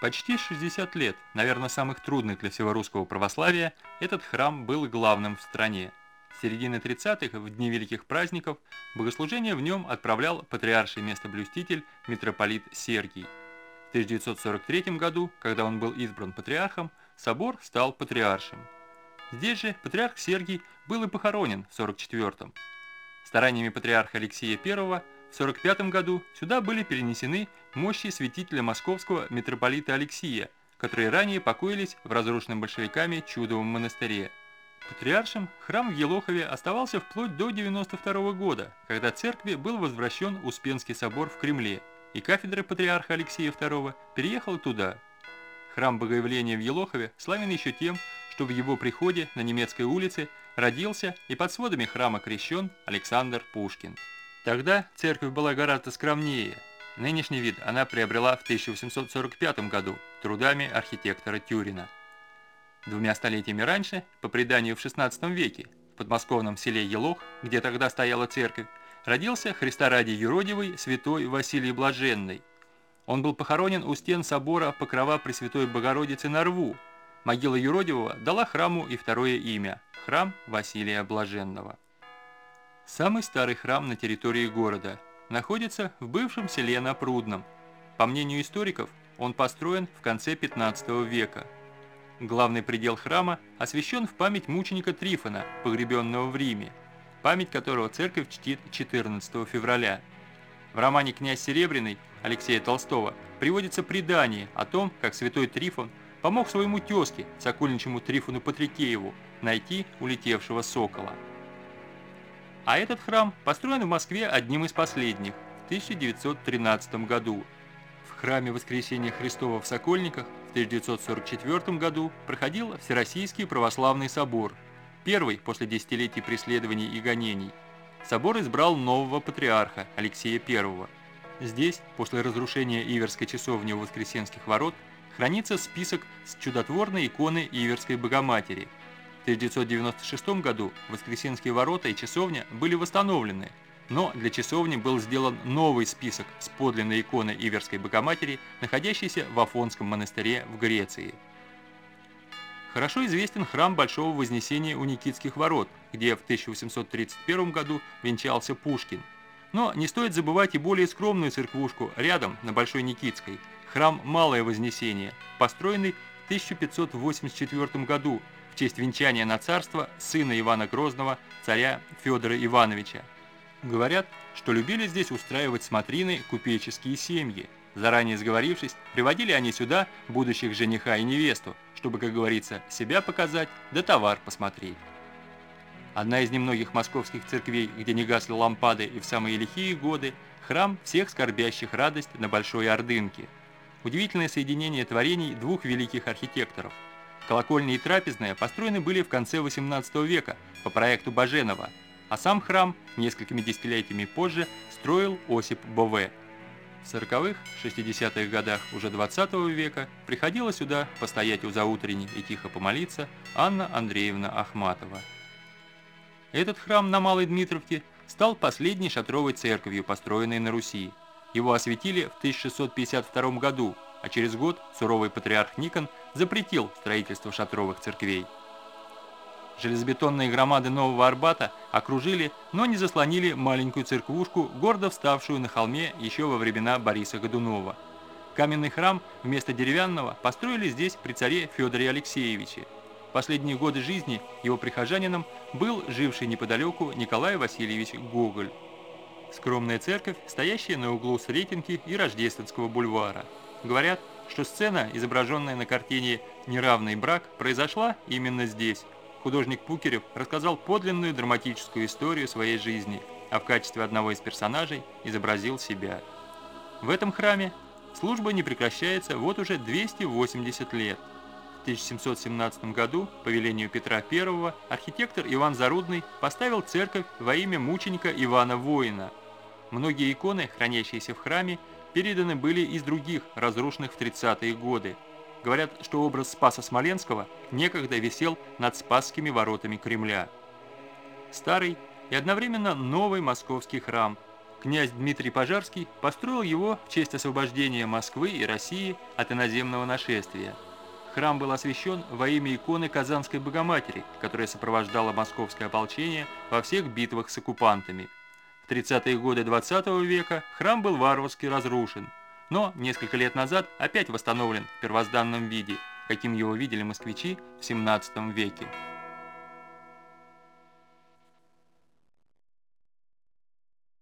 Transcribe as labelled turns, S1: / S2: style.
S1: Почти 60 лет, наверное, самых трудных для всего русского православия, этот храм был главным в стране. С середины 30-х, в дни великих праздников, богослужение в нем отправлял патриарший местоблюститель митрополит Сергий. В 1943 году, когда он был избран патриархом, собор стал патриаршим. Здесь же патриарх Сергий был и похоронен в 44-м. Стараниями патриарха Алексея I в 45 году сюда были перенесены мощи святителя московского митрополита Алексия, которые ранее покоились в разрушенном большевиками Чудовом монастыре. Патриаршем храм в Елохове оставался вплоть до 92 года, когда церкви был возвращен Успенский собор в Кремле, и кафедра патриарха Алексея II переехала туда. Храм Богоявления в Елохове славен еще тем, что в его приходе на немецкой улице родился и под сводами храма крещен Александр Пушкин. Тогда церковь была гораздо скромнее. Нынешний вид она приобрела в 1845 году трудами архитектора Тюрина. Двумя столетиями раньше, по преданию в XVI веке, в подмосковном селе Елох, где тогда стояла церковь, родился Христа ради святой Василий Блаженный. Он был похоронен у стен собора Покрова Пресвятой Богородицы на Рву. Могила юродивого дала храму и второе имя – храм Василия Блаженного. Самый старый храм на территории города находится в бывшем селе на Прудном. По мнению историков, он построен в конце 15 века. Главный предел храма освящен в память мученика Трифона, погребенного в Риме, память которого церковь чтит 14 февраля. В романе «Князь Серебряный» Алексея Толстого приводится предание о том, как святой Трифон помог своему тезке, сокольничему Трифону Патрикееву, найти улетевшего сокола. А этот храм построен в Москве одним из последних, в 1913 году. В храме Воскресения Христова в Сокольниках в 1944 году проходил Всероссийский православный собор, первый после десятилетий преследований и гонений. Собор избрал нового патриарха Алексея I. Здесь, после разрушения Иверской часовни у Воскресенских ворот, хранится список с чудотворной иконы Иверской Богоматери – 1996 году Воскресенские ворота и часовня были восстановлены, но для часовни был сделан новый список с подлинной иконой Иверской Богоматери, находящейся в Афонском монастыре в Греции. Хорошо известен храм Большого Вознесения у Никитских ворот, где в 1831 году венчался Пушкин. Но не стоит забывать и более скромную церквушку рядом, на Большой Никитской, храм Малое Вознесение, построенный в 1584 году честь венчания на царство сына Ивана Грозного, царя Федора Ивановича. Говорят, что любили здесь устраивать смотрины купеческие семьи. Заранее сговорившись, приводили они сюда будущих жениха и невесту, чтобы, как говорится, себя показать, да товар посмотреть. Одна из немногих московских церквей, где не гасли лампады и в самые лихие годы, храм всех скорбящих радость на Большой Ордынке. Удивительное соединение творений двух великих архитекторов – Колокольня и трапезная построены были в конце XVIII века по проекту Баженова, а сам храм несколькими десятилетиями позже строил Осип Бове. В 40-х, 60-х годах уже 20 века приходила сюда постоять у заутренней и тихо помолиться Анна Андреевна Ахматова. Этот храм на Малой Дмитровке стал последней шатровой церковью, построенной на Руси. Его осветили в 1652 году а через год суровый патриарх Никон запретил строительство шатровых церквей. Железобетонные громады Нового Арбата окружили, но не заслонили маленькую церквушку, гордо вставшую на холме еще во времена Бориса Годунова. Каменный храм вместо деревянного построили здесь при царе Федоре Алексеевиче. Последние годы жизни его прихожанином был живший неподалеку Николай Васильевич Гоголь. Скромная церковь, стоящая на углу Сретенки и Рождественского бульвара – Говорят, что сцена, изображенная на картине «Неравный брак», произошла именно здесь. Художник Пукерев рассказал подлинную драматическую историю своей жизни, а в качестве одного из персонажей изобразил себя. В этом храме служба не прекращается вот уже 280 лет. В 1717 году, по велению Петра I, архитектор Иван Зарудный поставил церковь во имя мученика Ивана Воина. Многие иконы, хранящиеся в храме, переданы были из других, разрушенных в 30-е годы. Говорят, что образ Спаса Смоленского некогда висел над Спасскими воротами Кремля. Старый и одновременно новый московский храм, князь Дмитрий Пожарский построил его в честь освобождения Москвы и России от иноземного нашествия. Храм был освящен во имя иконы Казанской Богоматери, которая сопровождала московское ополчение во всех битвах с оккупантами. В 30-е годы 20 -го века храм был варварски разрушен, но несколько лет назад опять восстановлен в первозданном виде, каким его видели москвичи в 17 веке.